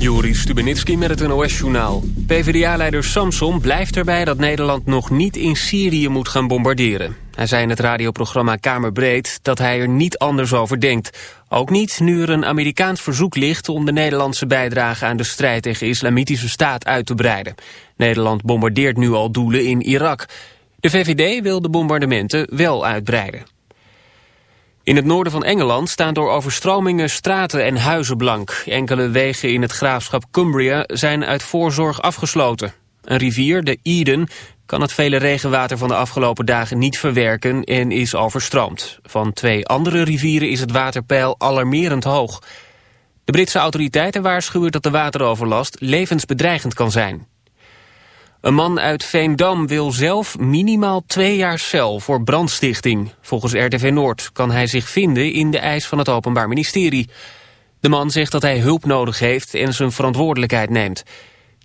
Joris Stubenitski met het NOS-journaal. PvdA-leider Samson blijft erbij dat Nederland nog niet in Syrië moet gaan bombarderen. Hij zei in het radioprogramma Kamerbreed dat hij er niet anders over denkt. Ook niet nu er een Amerikaans verzoek ligt om de Nederlandse bijdrage aan de strijd tegen islamitische staat uit te breiden. Nederland bombardeert nu al doelen in Irak. De VVD wil de bombardementen wel uitbreiden. In het noorden van Engeland staan door overstromingen straten en huizen blank. Enkele wegen in het graafschap Cumbria zijn uit voorzorg afgesloten. Een rivier, de Eden, kan het vele regenwater van de afgelopen dagen niet verwerken en is overstroomd. Van twee andere rivieren is het waterpeil alarmerend hoog. De Britse autoriteiten waarschuwen dat de wateroverlast levensbedreigend kan zijn. Een man uit Veendam wil zelf minimaal twee jaar cel voor brandstichting. Volgens RTV Noord kan hij zich vinden in de eis van het Openbaar Ministerie. De man zegt dat hij hulp nodig heeft en zijn verantwoordelijkheid neemt.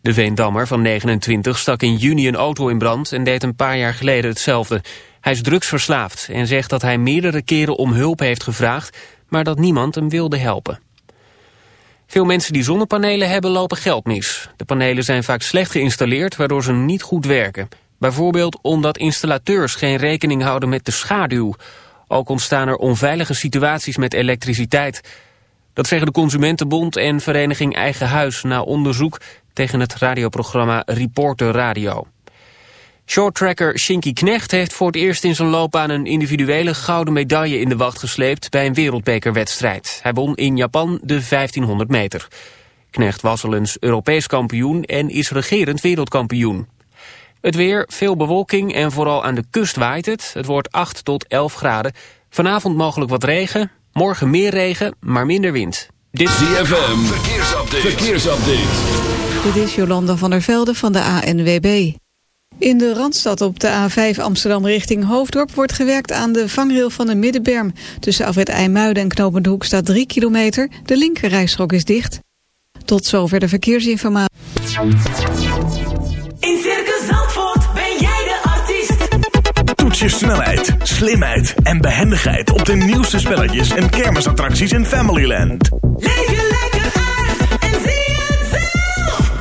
De Veendammer van 29 stak in juni een auto in brand en deed een paar jaar geleden hetzelfde. Hij is drugsverslaafd en zegt dat hij meerdere keren om hulp heeft gevraagd, maar dat niemand hem wilde helpen. Veel mensen die zonnepanelen hebben lopen geld mis. De panelen zijn vaak slecht geïnstalleerd waardoor ze niet goed werken. Bijvoorbeeld omdat installateurs geen rekening houden met de schaduw. Ook ontstaan er onveilige situaties met elektriciteit. Dat zeggen de Consumentenbond en Vereniging Eigen Huis... na onderzoek tegen het radioprogramma Reporter Radio. Shorttracker Shinky Knecht heeft voor het eerst in zijn loopbaan een individuele gouden medaille in de wacht gesleept bij een wereldbekerwedstrijd. Hij won in Japan de 1500 meter. Knecht was al eens Europees kampioen en is regerend wereldkampioen. Het weer, veel bewolking en vooral aan de kust waait het. Het wordt 8 tot 11 graden. Vanavond mogelijk wat regen, morgen meer regen, maar minder wind. Dit is DFM, verkeersupdate. verkeersupdate. Dit is Jolanda van der Velde van de ANWB. In de Randstad op de A5 Amsterdam richting Hoofddorp wordt gewerkt aan de vangrail van de Middenberm. Tussen Afrit IJmuiden en Knopende Hoek staat 3 kilometer. De linkerrijstrook is dicht. Tot zover de verkeersinformatie. In Circus Zandvoort ben jij de artiest. Toets je snelheid, slimheid en behendigheid op de nieuwste spelletjes en kermisattracties in Familyland. Leef je lekker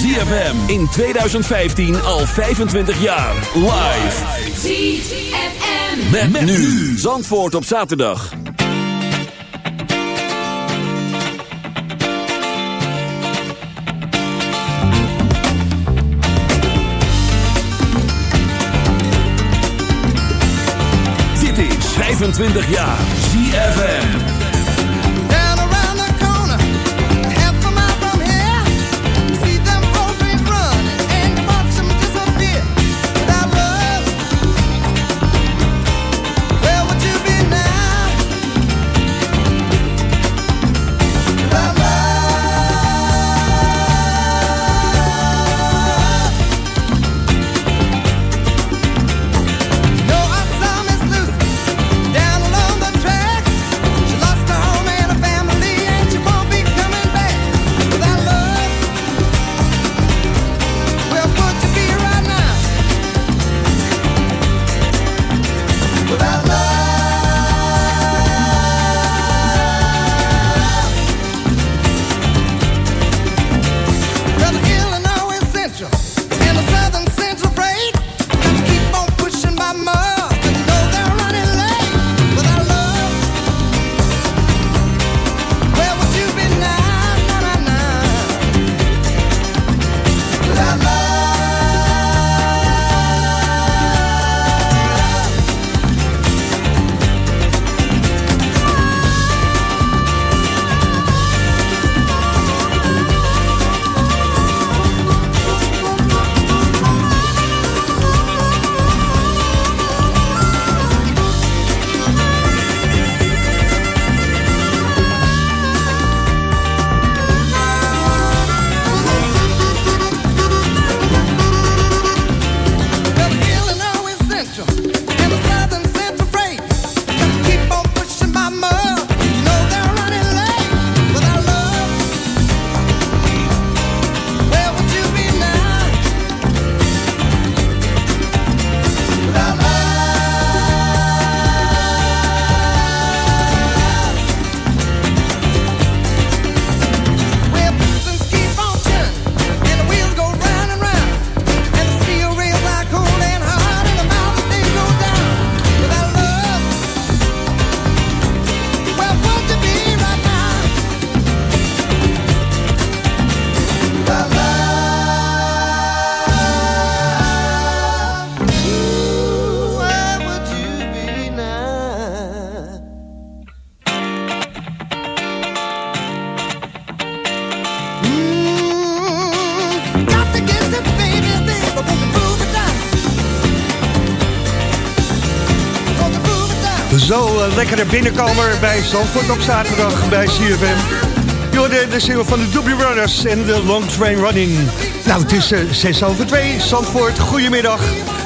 ZFM in 2015 al 25 jaar. Live. ZFM. Met, nu. Zandvoort op zaterdag. Dit is 25 jaar. ZFM. Lekkere binnenkomer bij Zandvoort op zaterdag bij CFM. Je de single van de Doobie Brothers en de Long Train Running. Nou, het is uh, 6 over 2, Zandvoort, goedemiddag.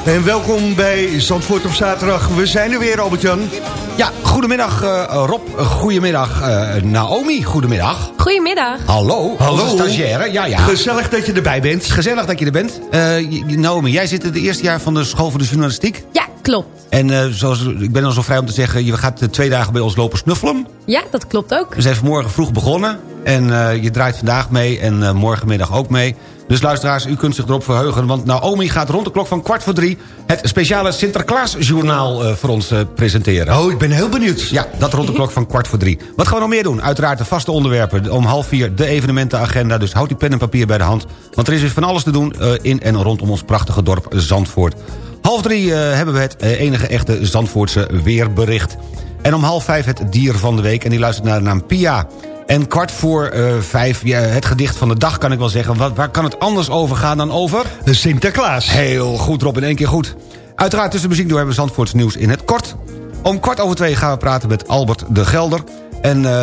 En welkom bij Zandvoort op zaterdag. We zijn er weer, Albert-Jan. Ja, goedemiddag uh, Rob, goedemiddag uh, Naomi, goedemiddag. Goedemiddag. Hallo, Hallo. stagiaire. Ja, ja. Gezellig dat je erbij bent. Gezellig dat je er bent. Uh, Naomi, jij zit in het eerste jaar van de school voor de journalistiek. Ja, klopt. En uh, zoals, ik ben dan zo vrij om te zeggen, je gaat twee dagen bij ons lopen snuffelen. Ja, dat klopt ook. We zijn vanmorgen vroeg begonnen en uh, je draait vandaag mee en uh, morgenmiddag ook mee. Dus luisteraars, u kunt zich erop verheugen... want Naomi gaat rond de klok van kwart voor drie... het speciale Sinterklaasjournaal uh, voor ons uh, presenteren. Oh, ik ben heel benieuwd. Ja, dat rond de klok van kwart voor drie. Wat gaan we nog meer doen? Uiteraard de vaste onderwerpen. Om half vier de evenementenagenda. Dus houd die pen en papier bij de hand. Want er is weer van alles te doen uh, in en rondom ons prachtige dorp Zandvoort. Half drie hebben we het enige echte Zandvoortse weerbericht. En om half vijf het dier van de week. En die luistert naar de naam Pia. En kwart voor uh, vijf, ja, het gedicht van de dag kan ik wel zeggen. Wat, waar kan het anders over gaan dan over? De Sinterklaas. Heel goed Rob, in één keer goed. Uiteraard tussen muziek door hebben we Zandvoorts nieuws in het kort. Om kwart over twee gaan we praten met Albert de Gelder. En uh,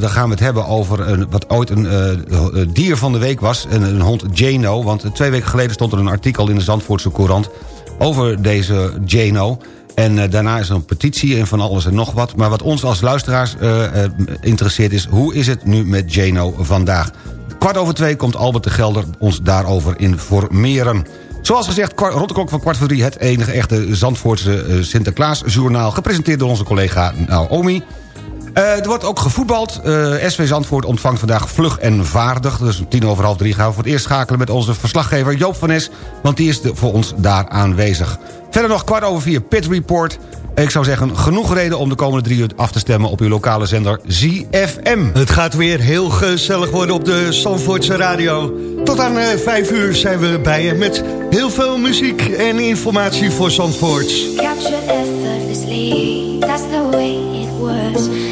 dan gaan we het hebben over een, wat ooit een uh, dier van de week was. Een, een hond Jano. Want twee weken geleden stond er een artikel in de Zandvoortse Courant... over deze Jano. En uh, daarna is er een petitie en van alles en nog wat. Maar wat ons als luisteraars uh, uh, interesseert is... hoe is het nu met Jano vandaag? Kwart over twee komt Albert de Gelder ons daarover informeren. Zoals gezegd, rond de klok van kwart voor drie... het enige echte Zandvoortse Sinterklaasjournaal... gepresenteerd door onze collega Naomi... Uh, er wordt ook gevoetbald. Uh, SV Zandvoort ontvangt vandaag vlug en vaardig. Dus om tien over half drie gaan we voor het eerst schakelen... met onze verslaggever Joop van Nes... want die is de, voor ons daar aanwezig. Verder nog kwart over vier Pit Report. Ik zou zeggen, genoeg reden om de komende drie uur af te stemmen... op uw lokale zender ZFM. Het gaat weer heel gezellig worden op de Zandvoortse radio. Tot aan uh, vijf uur zijn we bij je met heel veel muziek en informatie voor Zandvoort. Captured effortlessly, that's the way it was.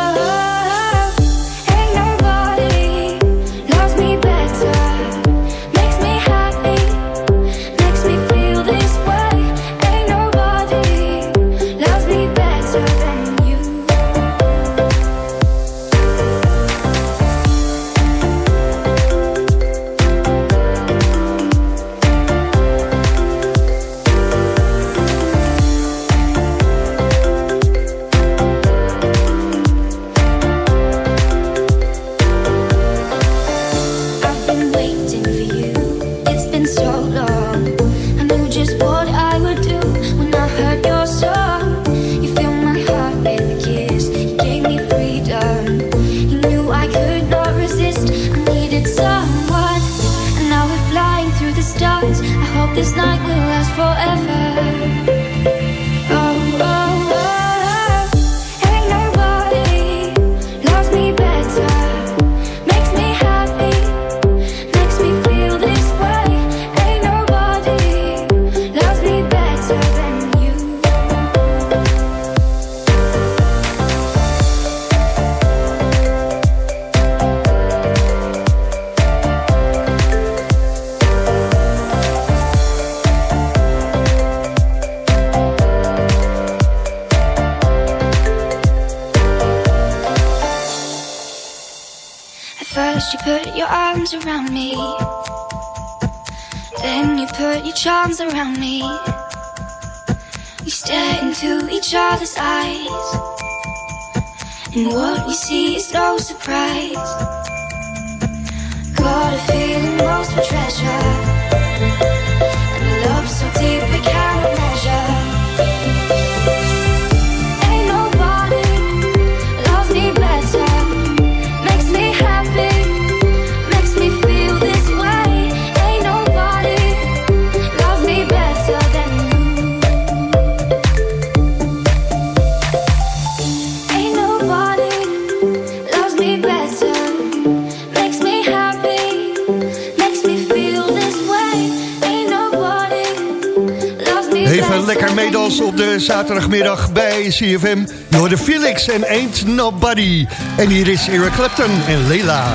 Op de zaterdagmiddag bij CFM. Je hoorde Felix en Ain't Nobody. En hier is Eric Clapton en Leila.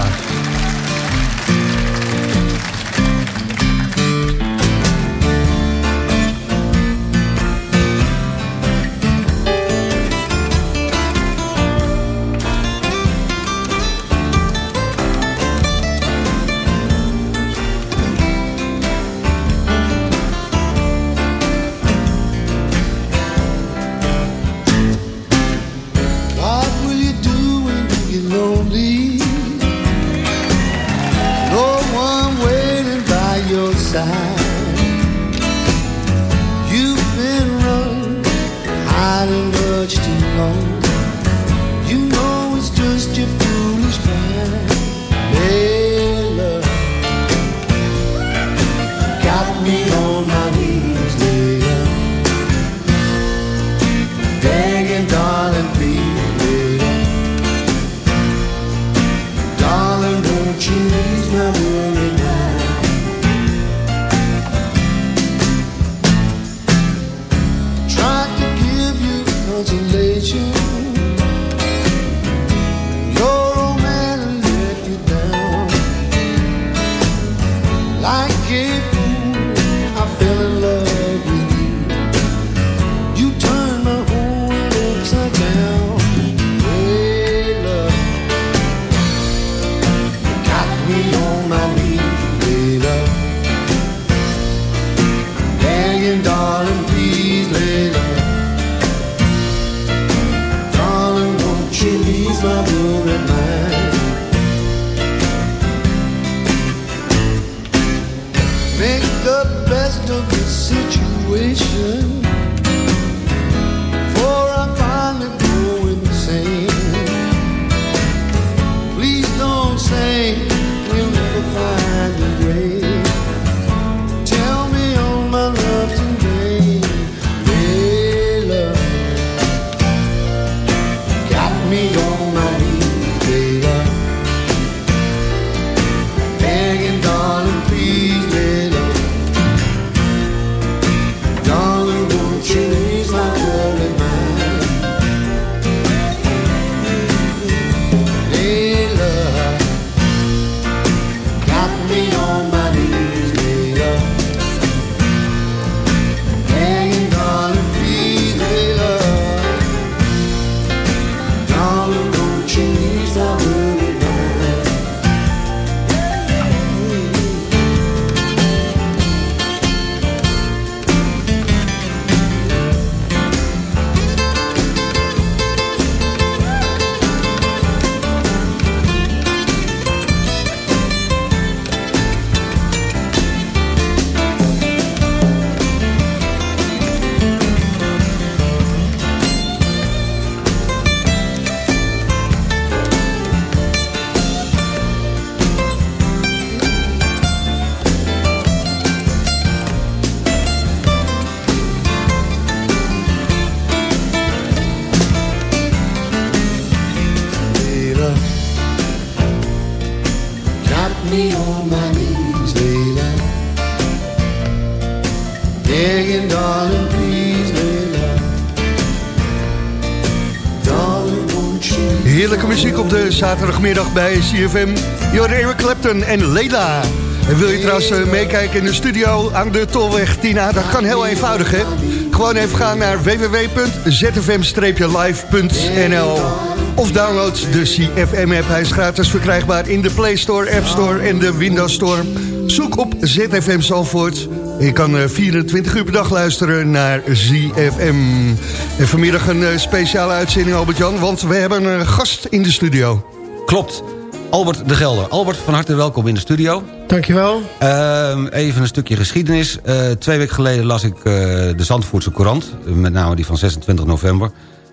Zaterdagmiddag bij CFM. Jorde Eric Clapton en Leila. En wil je trouwens eh, meekijken in de studio aan de Tolweg Tina? Dat kan heel eenvoudig, hè? Gewoon even gaan naar www.zfm-live.nl Of download de CFM-app. Hij is gratis verkrijgbaar in de Play Store, App Store en de Windows Store. Zoek op ZFM Zalvoort. Je kan eh, 24 uur per dag luisteren naar ZFM. En vanmiddag een eh, speciale uitzending, Albert-Jan. Want we hebben een gast in de studio. Klopt. Albert de Gelder. Albert, van harte welkom in de studio. Dankjewel. Ehm, even een stukje geschiedenis. Eh, twee weken geleden las ik eh, de Zandvoortse Courant. Met name die van 26 november.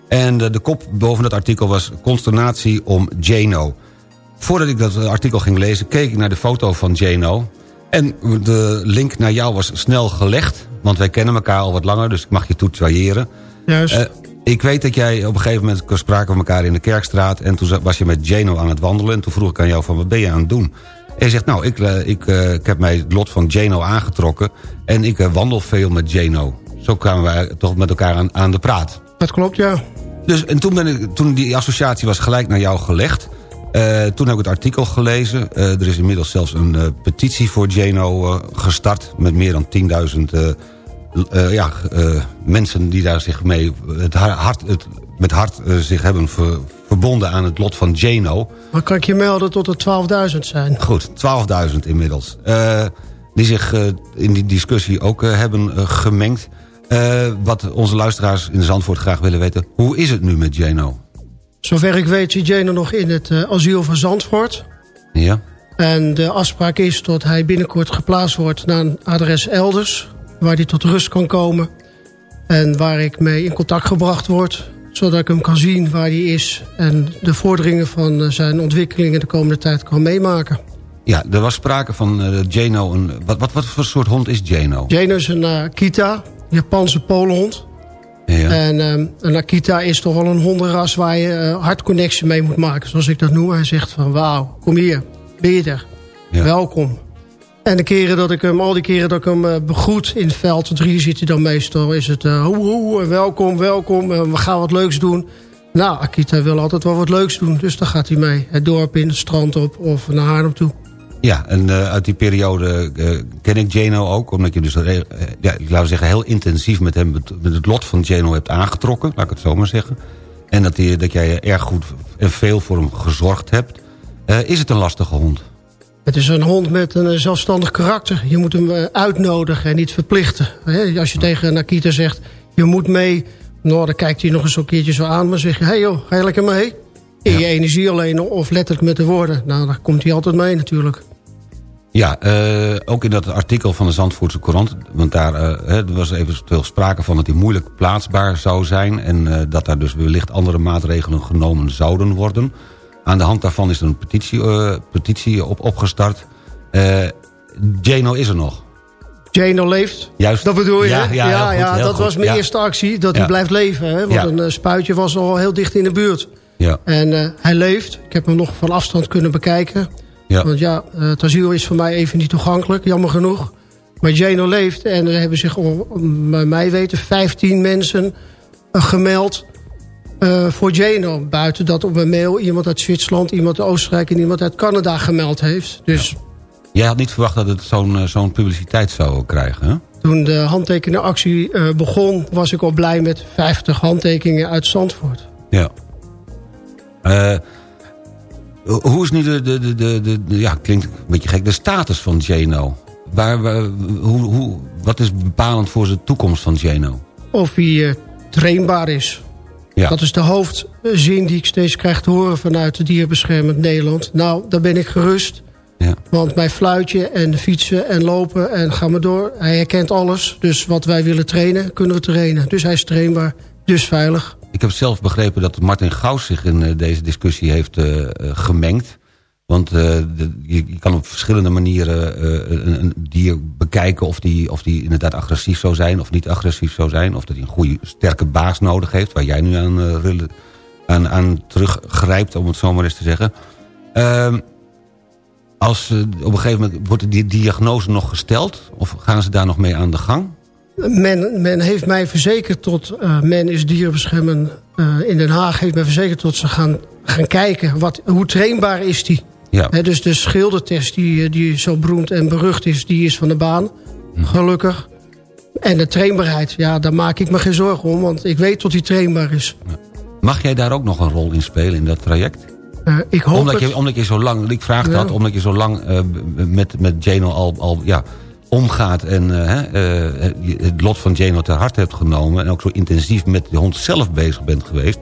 En de, de kop boven dat artikel was... Consternatie om Jano. Voordat ik dat artikel ging lezen... keek ik naar de foto van Jano. En de link naar jou was snel gelegd. Want wij kennen elkaar al wat langer. Dus ik mag je tutoyeren. Juist. Eh, ik weet dat jij op een gegeven moment spraken we elkaar in de Kerkstraat... en toen was je met Jano aan het wandelen... en toen vroeg ik aan jou van wat ben je aan het doen? En je zegt, nou, ik, eh, ik, eh, ik heb mij het lot van Jano aangetrokken... en ik wandel veel met Jano. Zo kwamen wij toch met elkaar aan, aan de praat. Dat klopt, ja. Dus, en toen, ben ik, toen die associatie was gelijk naar jou gelegd... eh, toen heb ik het artikel gelezen. Eh, er is inmiddels zelfs een eh, petitie voor eh, gestart... met meer dan 10.000 eh, eh, ja, mensen die daar zich mee het har- hart, het, met hart zich hebben ver- verbonden aan het lot van Jano. Maar kan ik je melden tot er 12.000 zijn? Goed, 12.000 inmiddels. Die zich in die discussie ook hebben gemengd. Wat onze luisteraars in Zandvoort graag willen weten... hoe is het nu met Jano? Zover ik weet zit Jane nog in het eh, asiel van Zandvoort. Ja? En de afspraak is dat hij binnenkort geplaatst wordt naar een adres elders. Waar hij tot rust kan komen. En waar ik mee in contact gebracht word. Zodat ik hem kan zien waar hij is. En de vorderingen van eh, zijn ontwikkelingen de komende tijd kan meemaken. Ja, er was sprake van eh, Jano. Een, wat, wat, wat voor soort hond is Jano? Jane is een Akita, Japanse polenhond. Ja. En ehm, een Akita is toch wel een hondenras waar je eh, hartconnectie mee moet maken. Zoals ik dat noem. Hij zegt van wauw, kom hier, ben je er. Ja. Welkom. En de keren dat ik hem, al die keren dat ik hem eh, begroet in het veld, drie zit hij dan meestal, is het eh, hoe, hoe, welkom, welkom, we gaan wat leuks doen. Nou, Akita wil altijd wel wat leuks doen, dus dan gaat hij mee. Het dorp in, het strand op of naar Haarlem toe. Ja, en eh, uit die periode eh, ken ik Jano ook. Omdat je dus, eh, ja, laten we zeggen, heel intensief met hem... met- het lot van Jano hebt aangetrokken. Laat ik het zo maar zeggen. En dat, die, dat jij erg goed en veel voor hem gezorgd hebt. Is het een lastige hond? Het is een hond met een zelfstandig karakter. Je moet hem uitnodigen en niet verplichten. Als je tegen een Akita zegt, je moet mee... Nou, dan kijkt hij nog eens een keertje zo aan. Maar zeg je, hé hey joh, ga je lekker mee? In je energie alleen of letterlijk met de woorden. Nou, dan komt hij altijd mee natuurlijk. Ja, eh, ook in dat artikel van de Zandvoortse Courant... want daar hè, er was eventueel sprake van dat hij moeilijk plaatsbaar zou zijn... en eh, dat daar dus wellicht andere maatregelen genomen zouden worden. Aan de hand daarvan is er een petitie, petitie op, opgestart. Jano is er nog. Jano leeft. Juist. Dat bedoel je? Ja, ja, goed, dat goed. was mijn Ja. eerste actie. Dat hij blijft leven. Hè? Want een spuitje was al heel dicht in de buurt. Ja, En hij leeft. Ik heb hem nog van afstand kunnen bekijken. Ja. Want ja, eh, het asiel is voor mij even niet toegankelijk, jammer genoeg. Maar Jano leeft en er hebben zich, bij mij weten, 15 mensen eh, gemeld eh, voor Jano. Buiten dat op mijn mail iemand uit Zwitserland, iemand uit Oostenrijk en iemand uit Canada gemeld heeft. Dus Jij had niet verwacht dat het zo'n zo'n publiciteit zou krijgen, hè? toen de handtekenenactie begon, was ik al blij met 50 handtekeningen uit Zandvoort. Ja. Eh, hoe is nu de, de, de, de, ja, klinkt een beetje gek, de status van Jano? Waar, waar, hoe, hoe, wat is bepalend voor de toekomst van Jano? Of hij eh, trainbaar is. Ja. Dat is de hoofdzin die ik steeds krijg te horen vanuit de Dierbeschermend Nederland. Nou, daar ben ik gerust. Ja. Want bij fluitje en fietsen en lopen en ga maar door. Hij herkent alles. Dus wat wij willen trainen, kunnen we trainen. Dus hij is trainbaar, dus veilig. Ik heb zelf begrepen dat Martin Gauws zich in eh, deze discussie heeft eh, eh, gemengd. Want je, kan op verschillende manieren een, een dier bekijken... Of die, of die inderdaad agressief zou zijn of niet agressief zou zijn. Of dat hij een goede, sterke baas nodig heeft... waar jij nu aan, aan, aan teruggrijpt, om het zo maar eens te zeggen. Ehm, als, op een gegeven moment wordt die diagnose nog gesteld... of gaan ze daar nog mee aan de gang? Men, men heeft mij verzekerd tot... eh, men is dierenbeschermen eh, in Den Haag... heeft mij verzekerd tot ze gaan, gaan kijken... Wat, hoe trainbaar is die. Ja. Dus de schildertest die, eh, die zo beroemd en berucht is... die is van de baan, gelukkig. En de trainbaarheid, ja, daar maak ik me geen zorgen om... want ik weet tot die trainbaar is. Mag jij daar ook nog een rol in spelen in dat traject? Ik hoop omdat, het. je, omdat je zo lang, ik vraag Ja. dat, omdat je zo lang met, met al, al ja, omgaat en eh, eh, je het lot van Jano ter harte hebt genomen en ook zo intensief met de hond zelf bezig bent geweest,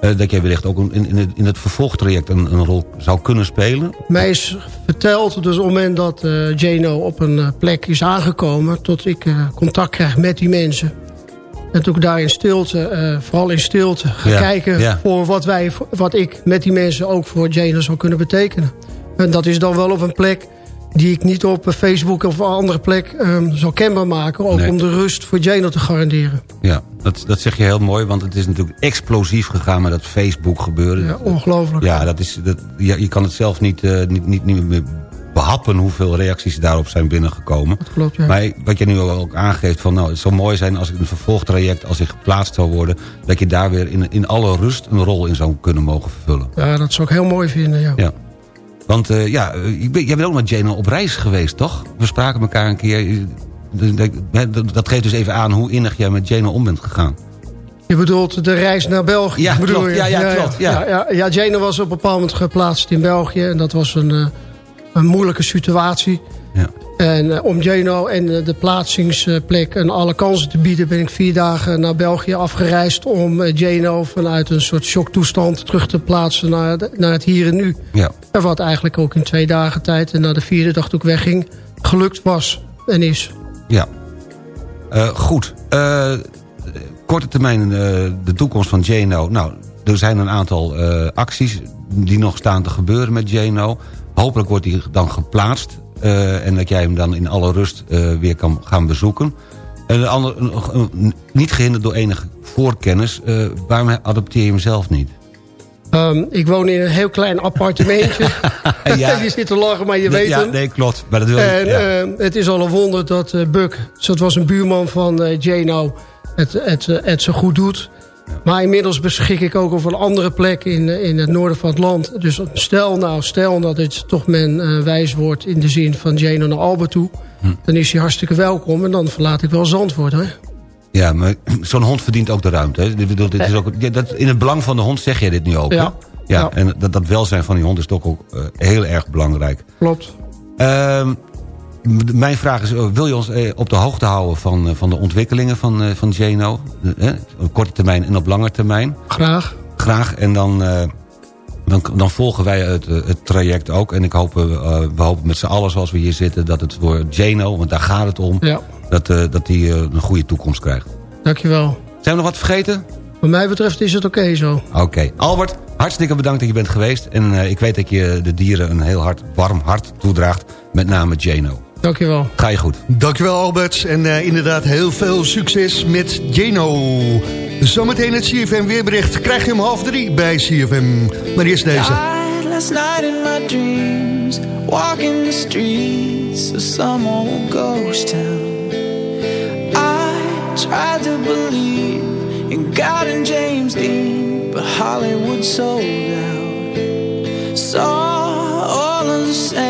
eh, dat jij wellicht ook in, in, het, in het vervolgtraject een, een rol zou kunnen spelen. Mij is verteld, dus op het moment dat eh Jano op een eh, plek is aangekomen... tot ik eh, contact krijg met die mensen. En toen ik daar in stilte, eh, vooral in stilte, ga Ja, kijken... ja. voor wat, wij, wat ik met die mensen ook voor Jano zou kunnen betekenen. En dat is dan wel op een plek die ik niet op Facebook of een andere plek ehm, zal kenbaar maken... ook Nee. om de rust voor Jano te garanderen. Ja, dat, dat zeg je heel mooi, want het is natuurlijk explosief gegaan met dat Facebook gebeuren. Ja, ongelooflijk. Ja, dat is, dat, ja, je kan het zelf niet, eh, niet, niet, niet meer behappen hoeveel reacties daarop zijn binnengekomen. klopt, ja. Maar wat je nu ook aangeeft, van, nou, het zou mooi zijn als ik een vervolgtraject... als ik geplaatst zou worden, dat je daar weer in, in alle rust een rol in zou kunnen mogen vervullen. Ja, dat zou ik heel mooi vinden, ja. Ja. Want eh, ja, eh, jij bent ook met Jane op reis geweest, toch? We spraken elkaar een keer. eh, Dat, geeft dus even aan hoe innig jij met Jane om bent gegaan. Je bedoelt de reis naar België? Ja, bedoel klopt. je? Ja, ja, klopt, ja. Ja, ja, Jane was op een bepaald moment geplaatst in België. En dat was een, eh, een moeilijke situatie. Ja. En om Jano en de plaatsingsplek en alle kansen te bieden... ben ik vier dagen naar België afgereisd... om Jano vanuit een soort shocktoestand terug te plaatsen naar, de- naar het hier en nu. Ja. En wat eigenlijk ook in twee dagen tijd... en na de vierde dag ik wegging, gelukt was en is. Ja. Eh, goed. Eh, korte termijn eh, de toekomst van Jano. Nou, er zijn een aantal acties die nog staan te gebeuren met Jano. Hopelijk wordt die dan geplaatst. en dat jij hem dan in alle rust weer kan gaan bezoeken. En ander, niet gehinderd door enige voorkennis. waarom adopteer je hem zelf niet? Ehm, ik woon in een heel klein appartementje. Ja. je zit te lachen, maar je weet ja, hem. nee, klopt. Maar dat wil En ja. eh, het is al een wonder dat eh, Buck, dat was een buurman van eh Jano, het, het, eh, het zo goed doet. Maar inmiddels beschik ik ook over een andere plek in, in het noorden van het land. Dus stel nou, stel dat het toch men wijs wordt in de zin van Jano naar Albert toe. Hm. Dan is hij hartstikke welkom en dan verlaat ik wel Zandvoort hoor. Ja, maar zo'n hond verdient ook de ruimte. Hè? Dit is ook, ja, dat, in het belang van de hond zeg je dit nu ook. Ja. Ja, Ja. en dat, dat welzijn van die hond is toch ook eh, heel erg belangrijk. Klopt. Ehm, mijn vraag is, eh, wil je ons eh, op de hoogte houden van, eh, van de ontwikkelingen van, eh, van? Eh, eh, op korte termijn en op lange termijn? Graag. Graag. En dan, eh, dan, dan volgen wij het, eh, het traject ook. En ik hoop, eh, we hopen met z'n allen zoals we hier zitten... dat het voor Jano, want daar gaat het om... Ja, dat hij eh, een goede toekomst krijgt. dankjewel. Zijn we nog wat vergeten? Wat mij betreft is het oké zo. Oké. Albert, hartstikke bedankt dat je bent geweest. En ik weet dat je de dieren een heel hard, warm hart toedraagt. Met name Jano. Dankjewel. Ga je goed. Dankjewel Albert. En eh, inderdaad heel veel succes met Jano. Zometeen het CFM weerbericht krijg je om half drie bij CFM. Maar eerst deze. Last night in my dreams, walking the streets of some old ghost town. I tried to believe in God and James Dean, but Hollywood sold out. Saw all of the saints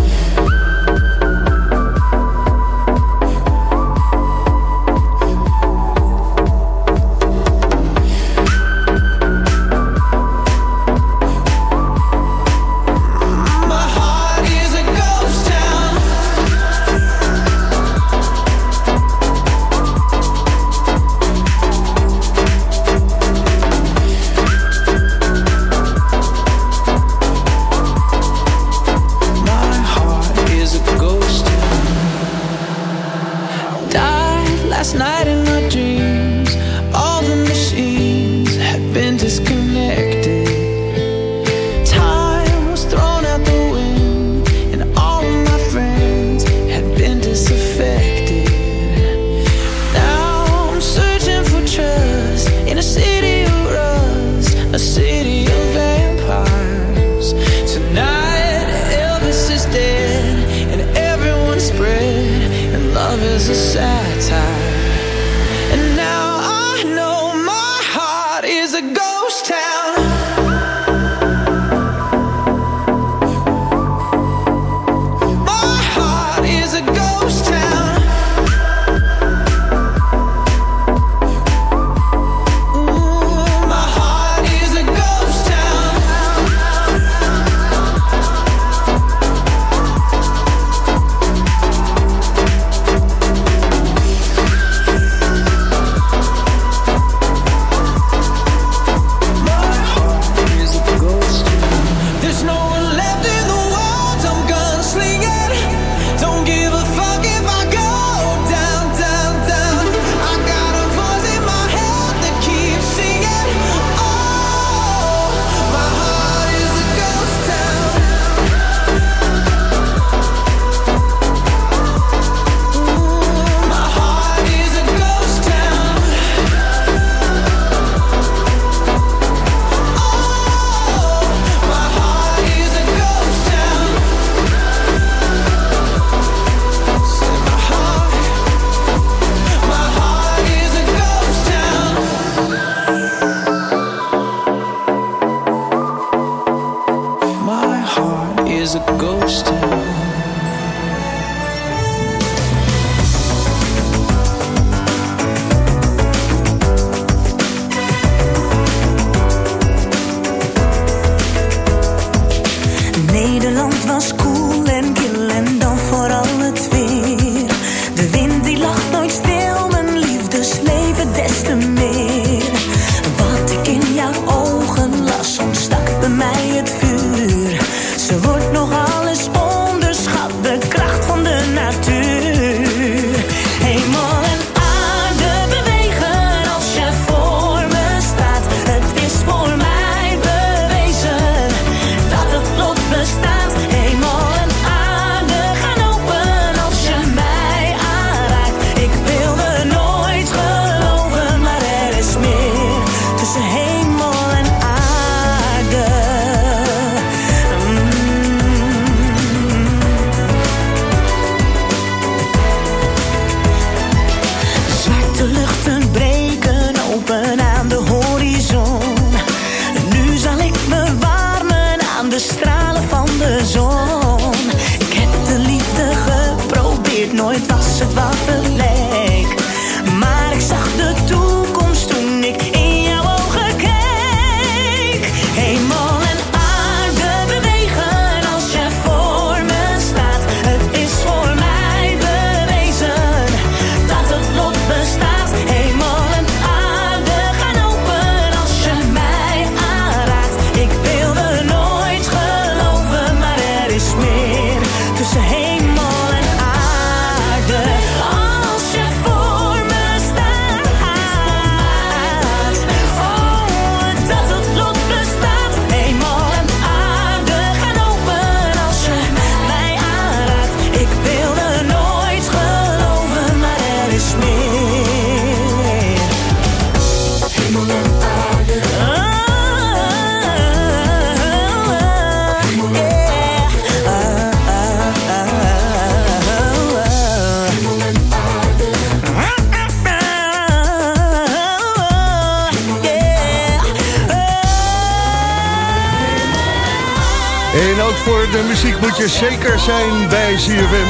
Je zeker zijn bij CFM.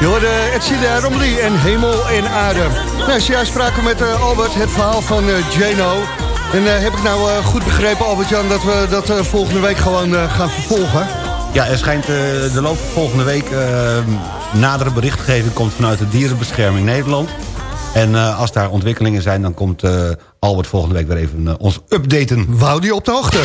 Je hoorde Ed Romley en Hemel en Aarde. Nou, zojuist spraken we met eh, Albert het verhaal van eh, Jano. En eh, heb ik nou goed begrepen, Albert-Jan, dat we dat volgende week gewoon gaan vervolgen? Ja, er schijnt eh, de loop van volgende week nadere berichtgeving komt vanuit de Dierenbescherming Nederland. En eh, als daar ontwikkelingen zijn, dan komt eh, Albert volgende week weer even ons updaten. Wou die op de hoogte.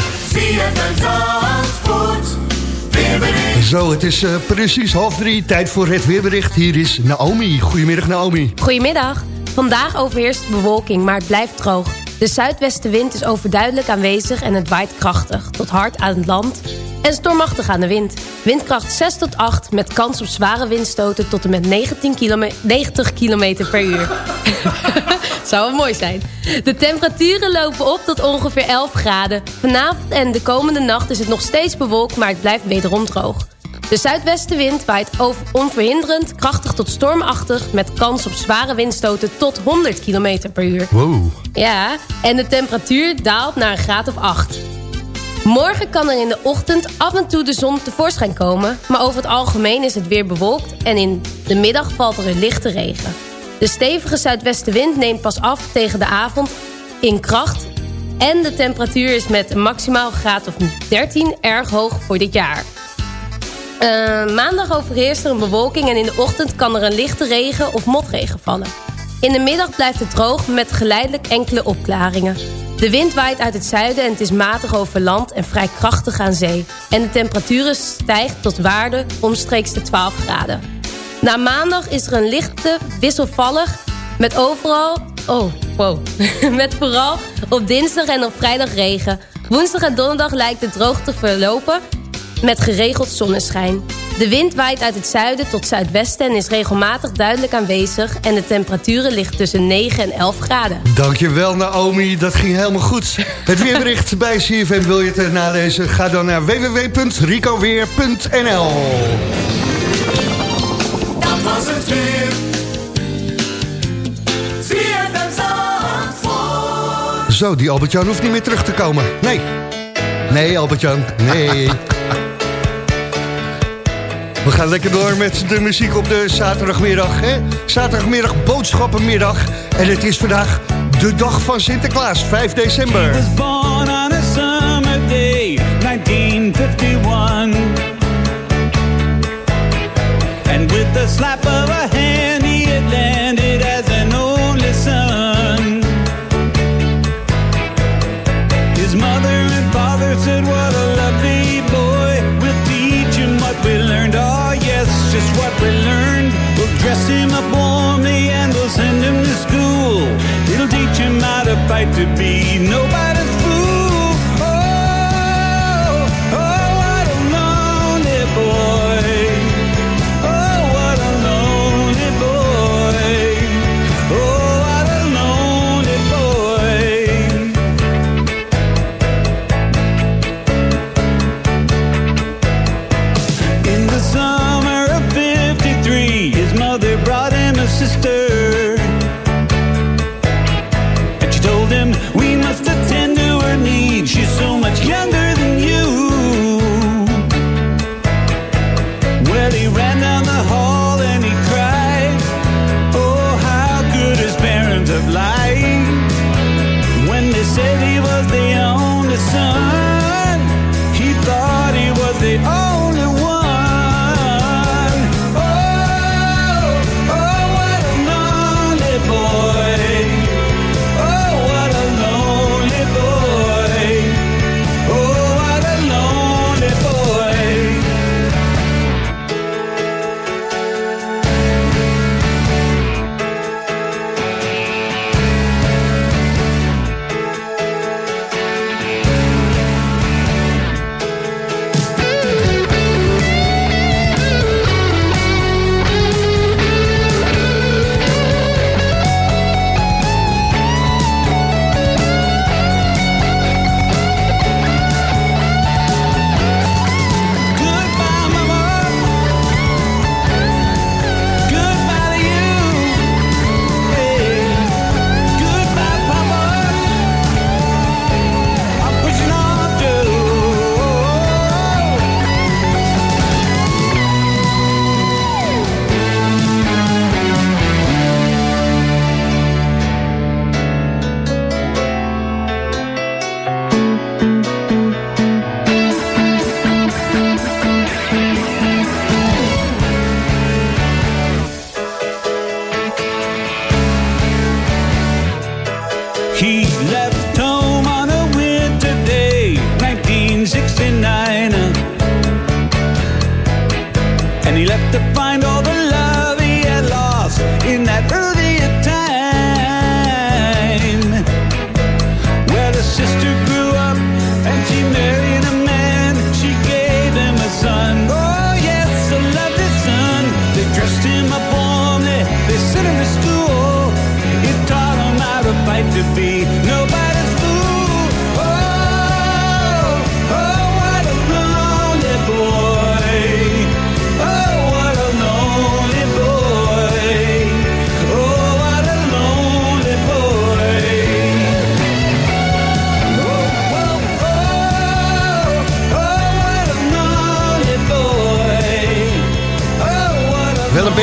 Zo, het is eh, precies half drie, tijd voor het weerbericht. Hier is Naomi. Goedemiddag Naomi. Goedemiddag. Vandaag overheerst bewolking, maar het blijft droog. De zuidwestenwind is overduidelijk aanwezig en het waait krachtig, tot hard aan het land en stormachtig aan de wind. Windkracht 6 tot 8 met kans op zware windstoten tot en met 19 kilome 90 km per uur. Zou wel mooi zijn. De temperaturen lopen op tot ongeveer 11 graden. Vanavond en de komende nacht is het nog steeds bewolkt, maar het blijft wederom droog. De zuidwestenwind waait over onverhinderend, krachtig tot stormachtig... met kans op zware windstoten tot 100 km per uur. Wow. Ja, en de temperatuur daalt naar een graad of 8. Morgen kan er in de ochtend af en toe de zon tevoorschijn komen... maar over het algemeen is het weer bewolkt... en in de middag valt er een lichte regen. De stevige zuidwestenwind neemt pas af tegen de avond in kracht... en de temperatuur is met een maximaal graad of 13 erg hoog voor dit jaar. Eh, maandag overheerst er een bewolking en in de ochtend kan er een lichte regen of motregen vallen. In de middag blijft het droog met geleidelijk enkele opklaringen. De wind waait uit het zuiden en het is matig over land en vrij krachtig aan zee. En de temperatuur stijgt tot waarde omstreeks de 12 graden. Na maandag is er een lichte wisselvallig met overal... Oh, wow. met vooral op dinsdag en op vrijdag regen. Woensdag en donderdag lijkt het droog te verlopen met geregeld zonneschijn. De wind waait uit het zuiden tot zuidwesten en is regelmatig duidelijk aanwezig... en de temperaturen liggen tussen 9 en 11 graden. Dankjewel Naomi, dat ging helemaal goed. Het weerbericht bij CFM, wil je het nalezen? Ga dan naar www.ricoweer.nl Dat was het weer. Zo, die Albert-Jan hoeft niet meer terug te komen. Nee. Nee, Albert-Jan, nee. We gaan lekker door met de muziek op de zaterdagmiddag. Hè? Zaterdagmiddag boodschappenmiddag. En het is vandaag de dag van Sinterklaas, 5 december. Was born on a summer day, 1951. And with the slap of a hand, fight to be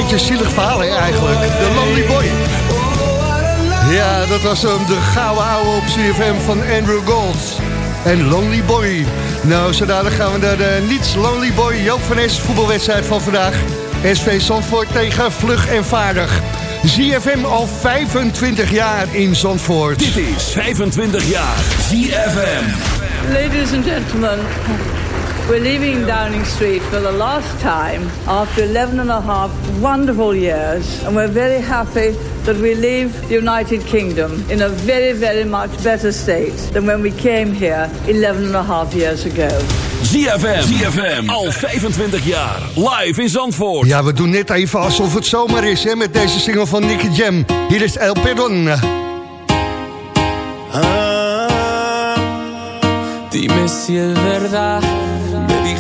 beetje een zielig verhaal hè, eigenlijk. De Lonely Boy. Ja, dat was hem, de gouden ouwe op CFM van Andrew Gold. En Lonely Boy. Nou, zodanig gaan we naar de Niets Lonely Boy Joop van Es voetbalwedstrijd van vandaag. SV Zandvoort tegen Vlug en Vaardig. ZFM al 25 jaar in Zandvoort. Dit is 25 jaar ZFM. Ladies and gentlemen, we're leaving Downing Street for the last time after 11 and a half wonderful years, and we're very happy that we leave the United Kingdom in a very, very much better state than when we came here 11 and a half years ago. ZFM. ZFM. Al 25 jaar. Live in Zandvoort. Ja, we doen net even alsof het zomer is hè, met deze single van Nicky Jam. Hier is El Perdon. Dime si es verdad.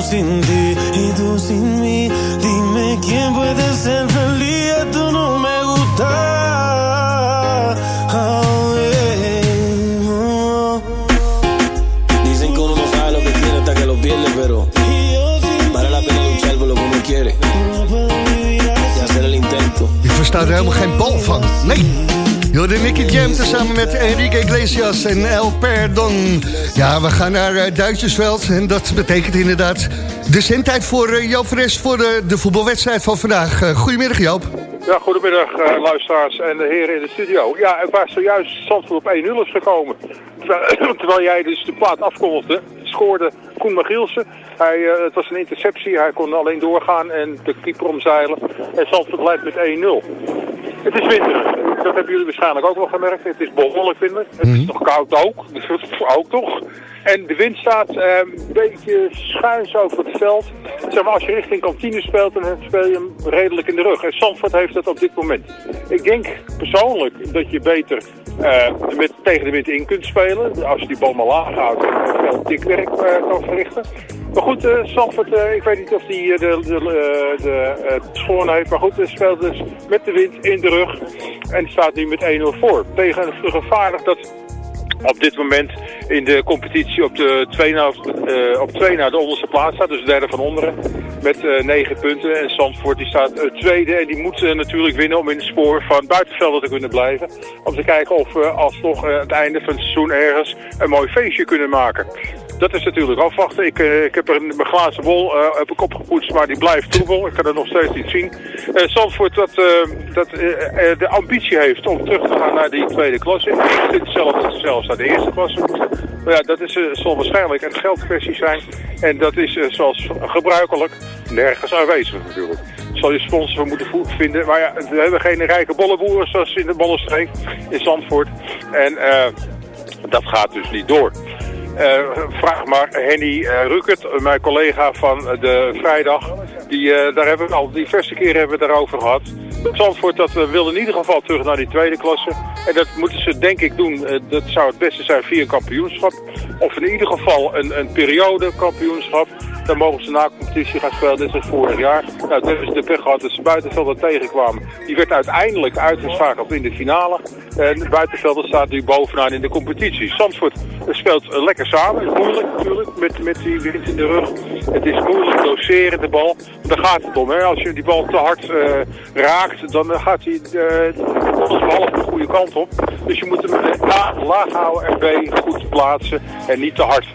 Sin ti y tú sin mí, dime quién puede ser feliz. Esto no me gusta. Oh, yeah. Oh. Dicen que uno no sabe lo que tiene hasta que lo pierde, pero vale la pena luchar por lo que uno quiere. Y hacer el intento. Ik versta er helemaal geen bal van. Nee. Jorde Nicky Jam samen met Enrique Iglesias en El Perdon. Ja, we gaan naar uh, Duitsersveld. En dat betekent inderdaad de zendtijd voor uh, Joop Fres voor de, de voetbalwedstrijd van vandaag. Uh, goedemiddag Joop. Ja, goedemiddag luisteraars en de heren in de studio. Ja, was zojuist Zandvoort op 1-0 is gekomen. Terwijl, jij dus de plaat afkondigde, scoorde Koen Magielsen. Hij, het was een interceptie, hij kon alleen doorgaan en de keeper omzeilen. En Zandvoort leidt met 1-0. Het is winter, dat hebben jullie waarschijnlijk ook wel gemerkt. Het is behoorlijk winter, het is nog koud ook, ook toch. En de wind staat uh, een beetje schuins over het veld. Zeg maar, als je richting kantine speelt, dan speel je hem redelijk in de rug. En Zandvoort heeft dat op dit moment. Ik denk persoonlijk dat je beter uh, met, tegen de wind in kunt spelen. Als je die bal maar laag houdt, dan wel dik werk uh, kan verrichten. Maar goed, uh, Zandvoort, ik weet niet of hij de, de, de, de schoon heeft. Maar goed, hij speelt dus met de wind in de rug. En staat nu met 1-0 voor. Tegen een gevaarlijk dat op dit moment in de competitie op, de twee na, uh, op twee naar de onderste plaats staat. Dus de derde van onderen. Met uh, negen punten. En Zandvoort die staat uh, tweede. En die moet natuurlijk winnen om in het spoor van buitenvelden te kunnen blijven. Om te kijken of we alsnog aan het einde van het seizoen ergens een mooi feestje kunnen maken. Dat is natuurlijk afwachten. Ik, ik heb er mijn glazen bol heb ik opgepoetst, maar die blijft troebel. Ik kan het nog steeds niet zien. Zandvoort dat, dat de ambitie heeft om terug te gaan naar die tweede klasse. Ik vind ze zelfs de eerste moeten. Maar ja, dat is, zal waarschijnlijk een geldkwestie zijn. En dat is zoals gebruikelijk nergens aanwezig natuurlijk. Zal je sponsor moeten vinden. Maar ja, we hebben geen rijke bollenboeren zoals in de Bollenstreek in Zandvoort. En dat gaat dus niet door. Uh, vraag maar Henny uh, Rukert, mijn collega van de vrijdag. Die, daar hebben we al diverse keren hebben we daarover gehad. Zandvoort dat willen in ieder geval terug naar die tweede klasse. En dat moeten ze denk ik doen. dat zou het beste zijn via kampioenschap. Of in ieder geval een, een periode kampioenschap. Dan mogen ze na competitie gaan spelen, net als vorig jaar. Nou, toen hebben ze de pech gehad dat ze buitenvelder tegenkwamen. Die werd uiteindelijk uitgeschakeld in de finale. En buitenvelder staat nu bovenaan in de competitie. Zandvoort speelt eh, lekker samen. Het is moeilijk natuurlijk, met, met die wind in de rug. Het is moeilijk doseren, de bal. Daar gaat het om. Hè. Als je die bal te hard eh, raakt, dan gaat hij uh, behalve de goede kant op. Dus je moet hem A, laag houden en B, goed plaatsen en niet te hard.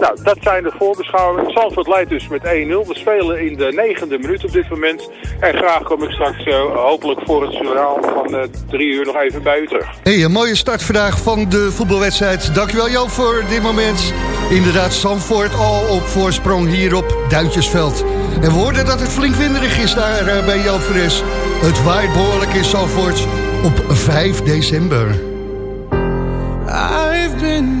Nou, dat zijn de voorbeschouwingen. Zandvoort leidt dus met 1-0. We spelen in de negende minuut op dit moment. En graag kom ik straks uh, hopelijk voor het journaal van uh, drie uur nog even bij u terug. Hey, een mooie start vandaag van de voetbalwedstrijd. Dankjewel Joop voor dit moment. Inderdaad, Zandvoort al op voorsprong hier op Duintjesveld. En we hoorden dat het flink winderig is daar uh, bij Joop Fres. Het waait behoorlijk in Zandvoort op 5 december. I've been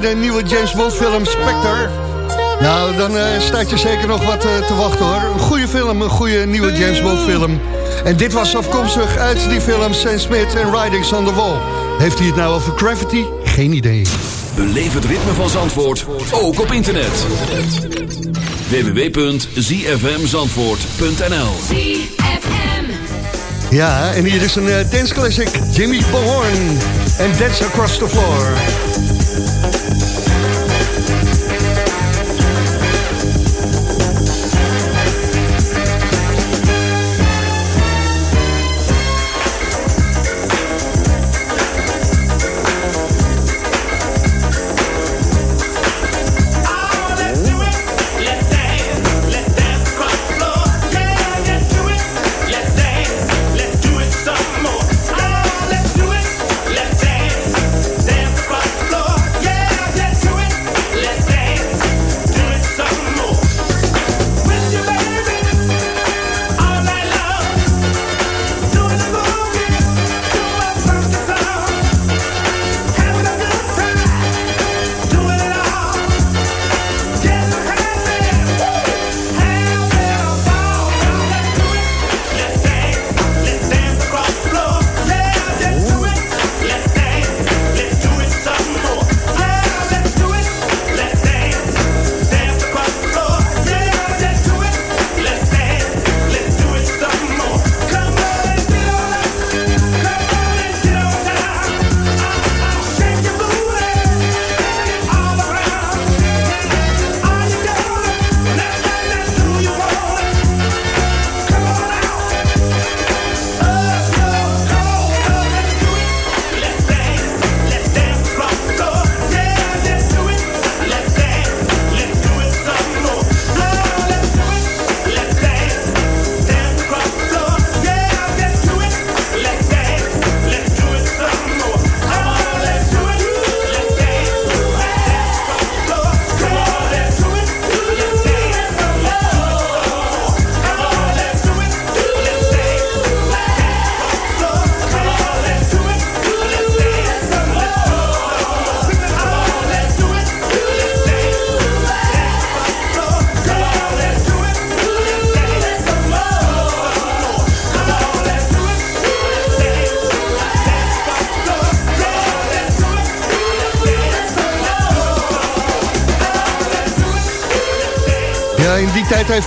bij de nieuwe James Bond film Spectre? Nou, dan eh, staat je zeker nog wat eh, te wachten hoor. Een goede film, een goede nieuwe James Bond film. En dit was afkomstig uit die film Sam Smith en Ridings on the Wall. Heeft hij het nou over Gravity? Geen idee. Beleef het ritme van Zandvoort, ook op internet. www.zfmzandvoort.nl Ja, en hier is een uh, dance classic. Jimmy Bohorn en Dance Across the Floor.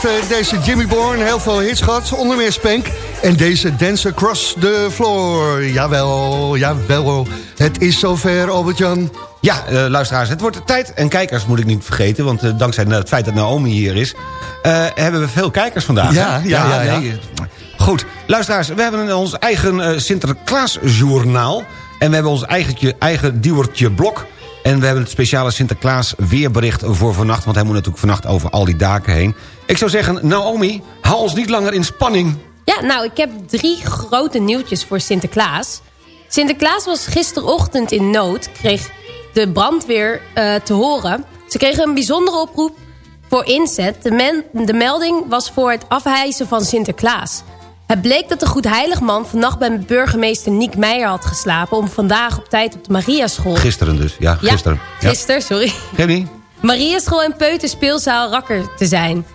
Heeft uh, deze Jimmy Bourne heel veel hits gehad. Onder meer Spank. En deze Dance Across the Floor. Jawel, jawel. Het is zover, Albert-Jan. Ja, uh, luisteraars, het wordt tijd. En kijkers moet ik niet vergeten, want uh, dankzij het feit dat Naomi hier is... hebben we veel kijkers vandaag. Ja, ja, ja. ja, nee. Goed, luisteraars, we hebben ons eigen Sinterklaasjournaal. En we hebben ons eigentje, eigen duwertje blok... En we hebben het speciale Sinterklaas weerbericht voor vannacht... want hij moet natuurlijk vannacht over al die daken heen. Ik zou zeggen, Naomi, hou ons niet langer in spanning. Ja, nou, ik heb drie grote nieuwtjes voor Sinterklaas. Sinterklaas was gisterochtend in nood, kreeg de brandweer uh, te horen. Ze kregen een bijzondere oproep voor inzet. De, de melding was voor het afhijzen van Sinterklaas. Het bleek dat de goedheiligman vannacht bij burgemeester Niek Meijer had geslapen... om vandaag op tijd op de Mariaschool... Gisteren dus, ja, gisteren. Ja, gisteren, sorry. Geef niet. Mariaschool en Peuten speelzaal rakker te zijn.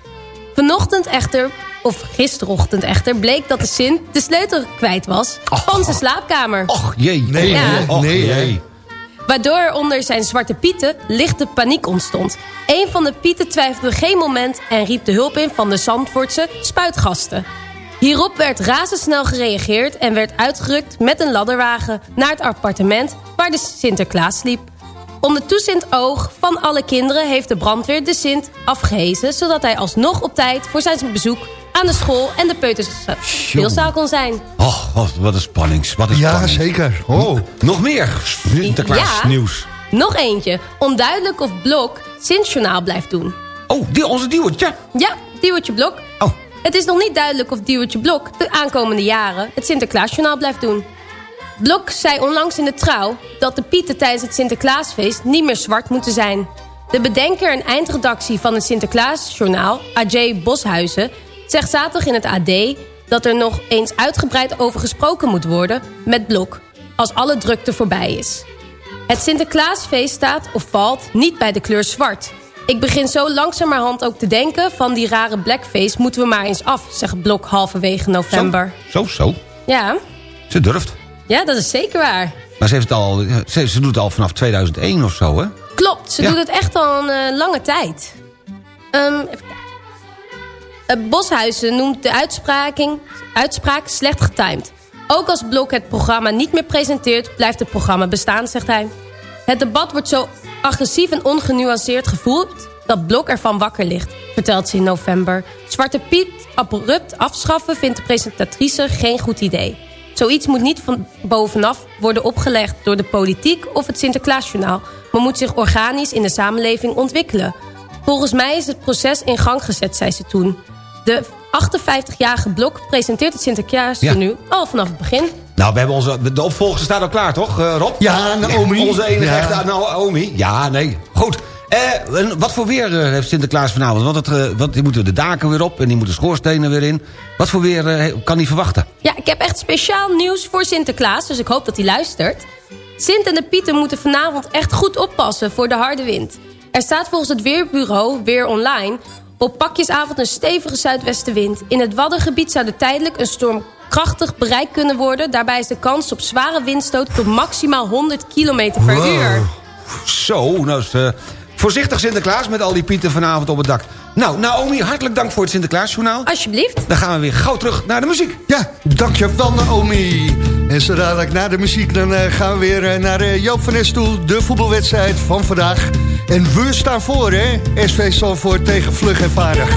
Vanochtend echter, of gisterochtend echter... bleek dat de Sint de sleutel kwijt was van zijn slaapkamer. Och, jee. Nee, ja. Och, nee, nee. Waardoor er onder zijn zwarte pieten lichte paniek ontstond. Een van de pieten twijfelde geen moment... en riep de hulp in van de Zandvoortse spuitgasten... Hierop werd razendsnel gereageerd en werd uitgerukt met een ladderwagen naar het appartement waar de Sinterklaas sliep. Onder toezicht oog van alle kinderen heeft de brandweer de Sint afgehezen... zodat hij alsnog op tijd voor zijn bezoek aan de school en de peuterspeelzaal kon zijn. Oh, wat een spannings. Wat een ja, zeker. Oh. Nog meer Sinterklaas Ja. nieuws. Nog eentje. Onduidelijk of Blok Sint-journaal blijft doen. Oh, die, onze duwtje. Ja, Diewertje Blok. Het is nog niet duidelijk of Diewertje Blok de aankomende jaren het Sinterklaasjournaal blijft doen. Blok zei onlangs in de trouw dat de pieten tijdens het Sinterklaasfeest niet meer zwart moeten zijn. De bedenker en eindredactie van het Sinterklaasjournaal, Ajay Boshuizen, zegt zaterdag in het AD dat er nog eens uitgebreid over gesproken moet worden met Blok, als alle drukte voorbij is. Het Sinterklaasfeest staat of valt niet bij de kleur zwart. Ik begin zo langzamerhand ook te denken van die rare blackface moeten we maar eens af, zegt Blok halverwege november. Zo, zo. Ja, Ze durft. ja, dat is zeker waar. Maar ze, heeft het al, ze, ze doet het al vanaf 2001 of zo, hè? Klopt, ze Ja. doet het echt al een eh, lange tijd. Ehm, even kijken. Eh, Boshuizen noemt de uitspraking, uitspraak slecht getimed. Ook als Blok het programma niet meer presenteert... blijft het programma bestaan, zegt hij. Het debat wordt zo agressief en ongenuanceerd gevoerd... dat Blok ervan wakker ligt, vertelt ze in november. Zwarte Piet abrupt afschaffen vindt de presentatrice geen goed idee. Zoiets moet niet van bovenaf worden opgelegd door de politiek of het Sinterklaasjournaal... maar moet zich organisch in de samenleving ontwikkelen. Volgens mij is het proces in gang gezet, zei ze toen. De 58-jarige Blok presenteert het Sinterklaas Ja. al vanaf het begin. Nou, we hebben onze, de opvolger staat al klaar, toch, eh, Rob? Ja, Naomi. Onze enige Ja. echte Naomi. Ja, nee. Goed. Eh, en wat voor weer eh, heeft Sinterklaas vanavond? Want, het, eh, want die moeten de daken weer op en die moeten schoorsstenen weer in. Wat voor weer kan hij verwachten? Ja, ik heb echt speciaal nieuws voor Sinterklaas, dus ik hoop dat hij luistert. Sint en de Pieten moeten vanavond echt goed oppassen voor de harde wind. Er staat volgens het Weerbureau, Weer Online... op pakjesavond een stevige zuidwestenwind. In het Waddengebied zou er tijdelijk een storm krachtig bereikt kunnen worden. Daarbij is de kans op zware windstoten tot maximaal 100 km per Wow. uur. Zo, nou is, eh, voorzichtig Sinterklaas met al die pieten vanavond op het dak. Nou, Naomi, hartelijk dank voor het Sinterklaasjournaal. Alsjeblieft. Dan gaan we weer gauw terug naar de muziek. Ja, dankjewel Naomi. En zo dadelijk na de muziek dan eh, gaan we weer eh, naar eh, Joop van Nes toe. De voetbalwedstrijd van vandaag. En we staan voor, hè. SV Salvoort tegen Vlug en Vaardig.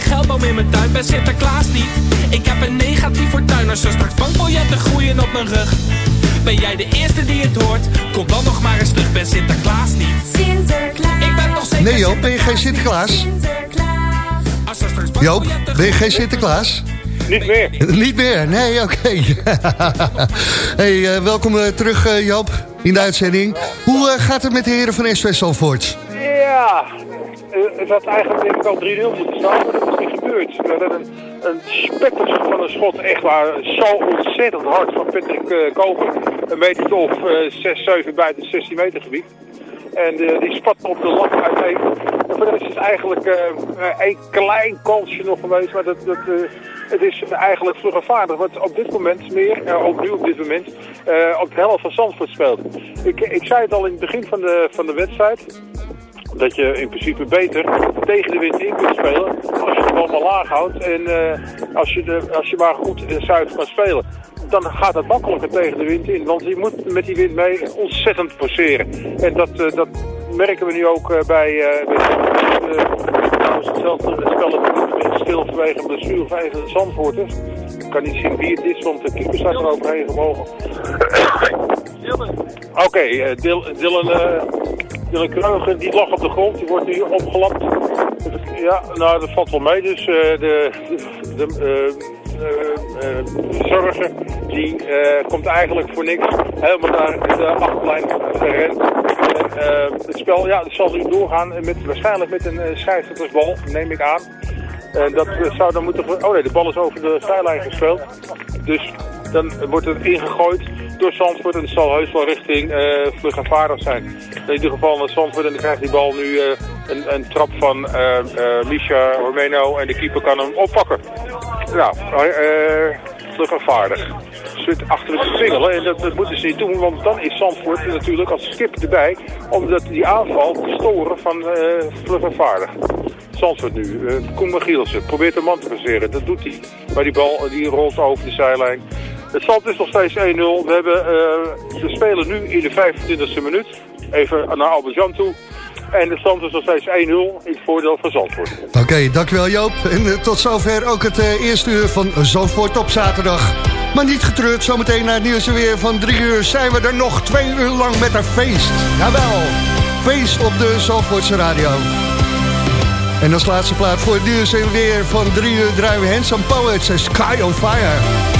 Geen geldboom in mijn tuin, ben Sinterklaas niet. Ik heb een negatief fortuin, als er straks bankbiljetten groeien op mijn rug. Ben jij de eerste die het hoort? Kom dan nog maar eens terug, ben Sinterklaas niet. Sinterklaas, Ik ben toch zeker Nee Joop, ben je geen Sinterklaas? Sinterklaas. Als er straks Joop, ben je geen Sinterklaas? Niet meer. Niet meer, nee, oké. hey, eh, welkom eh, terug eh, Joop in de uitzending. Hoe gaat het met de heren van SV Salvoort? Ja, het had eigenlijk denk ik al 3-0 moeten staan, dat hadden een, een van een schot, echt waar, zo ontzettend hard van Patrick eh, Koper. Een meter of eh 6, 7 buiten het 16 meter gebied. En eh, die spat op de lat uiteen. En voor rest is eigenlijk eh, eh, een klein kansje nog geweest, maar dat, dat, het is eigenlijk vluggevaardig. Wat op dit moment meer, ook nu op dit moment, eh, op de helft van Zandvoort speelt. Ik, ik zei het al in het begin van de, van de wedstrijd dat je in principe beter tegen de wind in kunt spelen als je het allemaal laag houdt en eh, als, je de, als je maar goed en zuiver kan spelen. Dan gaat het makkelijker tegen de wind in, want je moet met die wind mee ontzettend forceren. En dat, eh, dat merken we nu ook eh, bij, bij trouwens hetzelfde spel stil vanwege blessure van Zandvoorters. Ik kan niet zien wie het is, want de keeper staat er overheen gemogen. Oké, eh, Dil- Dylan, Dylan Kreugen, die lag op de grond. Die wordt nu opgelapt. Ja, nou, dat valt wel mee. Dus eh, de, de, eh, eh, verzorger, die komt eigenlijk voor niks helemaal naar de achterlijn gerend. En, het spel, ja, het zal nu doorgaan met, waarschijnlijk met een scheidsrechtersbal, neem ik aan. En dat zou dan moeten... Oh nee, de bal is over de zijlijn gespeeld. Dus dan wordt het ingegooid door Zandvoort en het zal heus wel richting eh vlug en vaardig zijn. In ieder geval naar Zandvoort en dan krijgt die bal nu eh, een, een trap van eh eh Misha Romeno en de keeper kan hem oppakken. Nou, eh vlug en vaardig. Zit achter het swingelen en dat, dat moeten ze niet doen, want dan is Zandvoort natuurlijk als skip erbij, omdat die aanval te storen van eh vlug en vaardig. Zandvoort nu. Uh, Koen probeert de man te passeren. Dat doet hij. Maar die bal eh, die rolt over de zijlijn. Het stand is nog steeds 1-0. We, hebben, we spelen nu in de 25e minuut. Even naar Albert-Jan toe. En de stand is nog steeds 1-0 in het voordeel van Zandvoort. Oké, dankjewel Joop. En uh, tot zover ook het uh, eerste uur van Zandvoort op zaterdag. Maar niet getreurd, zometeen naar het nieuws weer van drie uur... zijn we er nog twee uur lang met een feest. Jawel, feest op de Zandvoortse radio. En als laatste plaat voor het nieuws en weer van drie uur draaien we Handsome Poets Sky on Fire.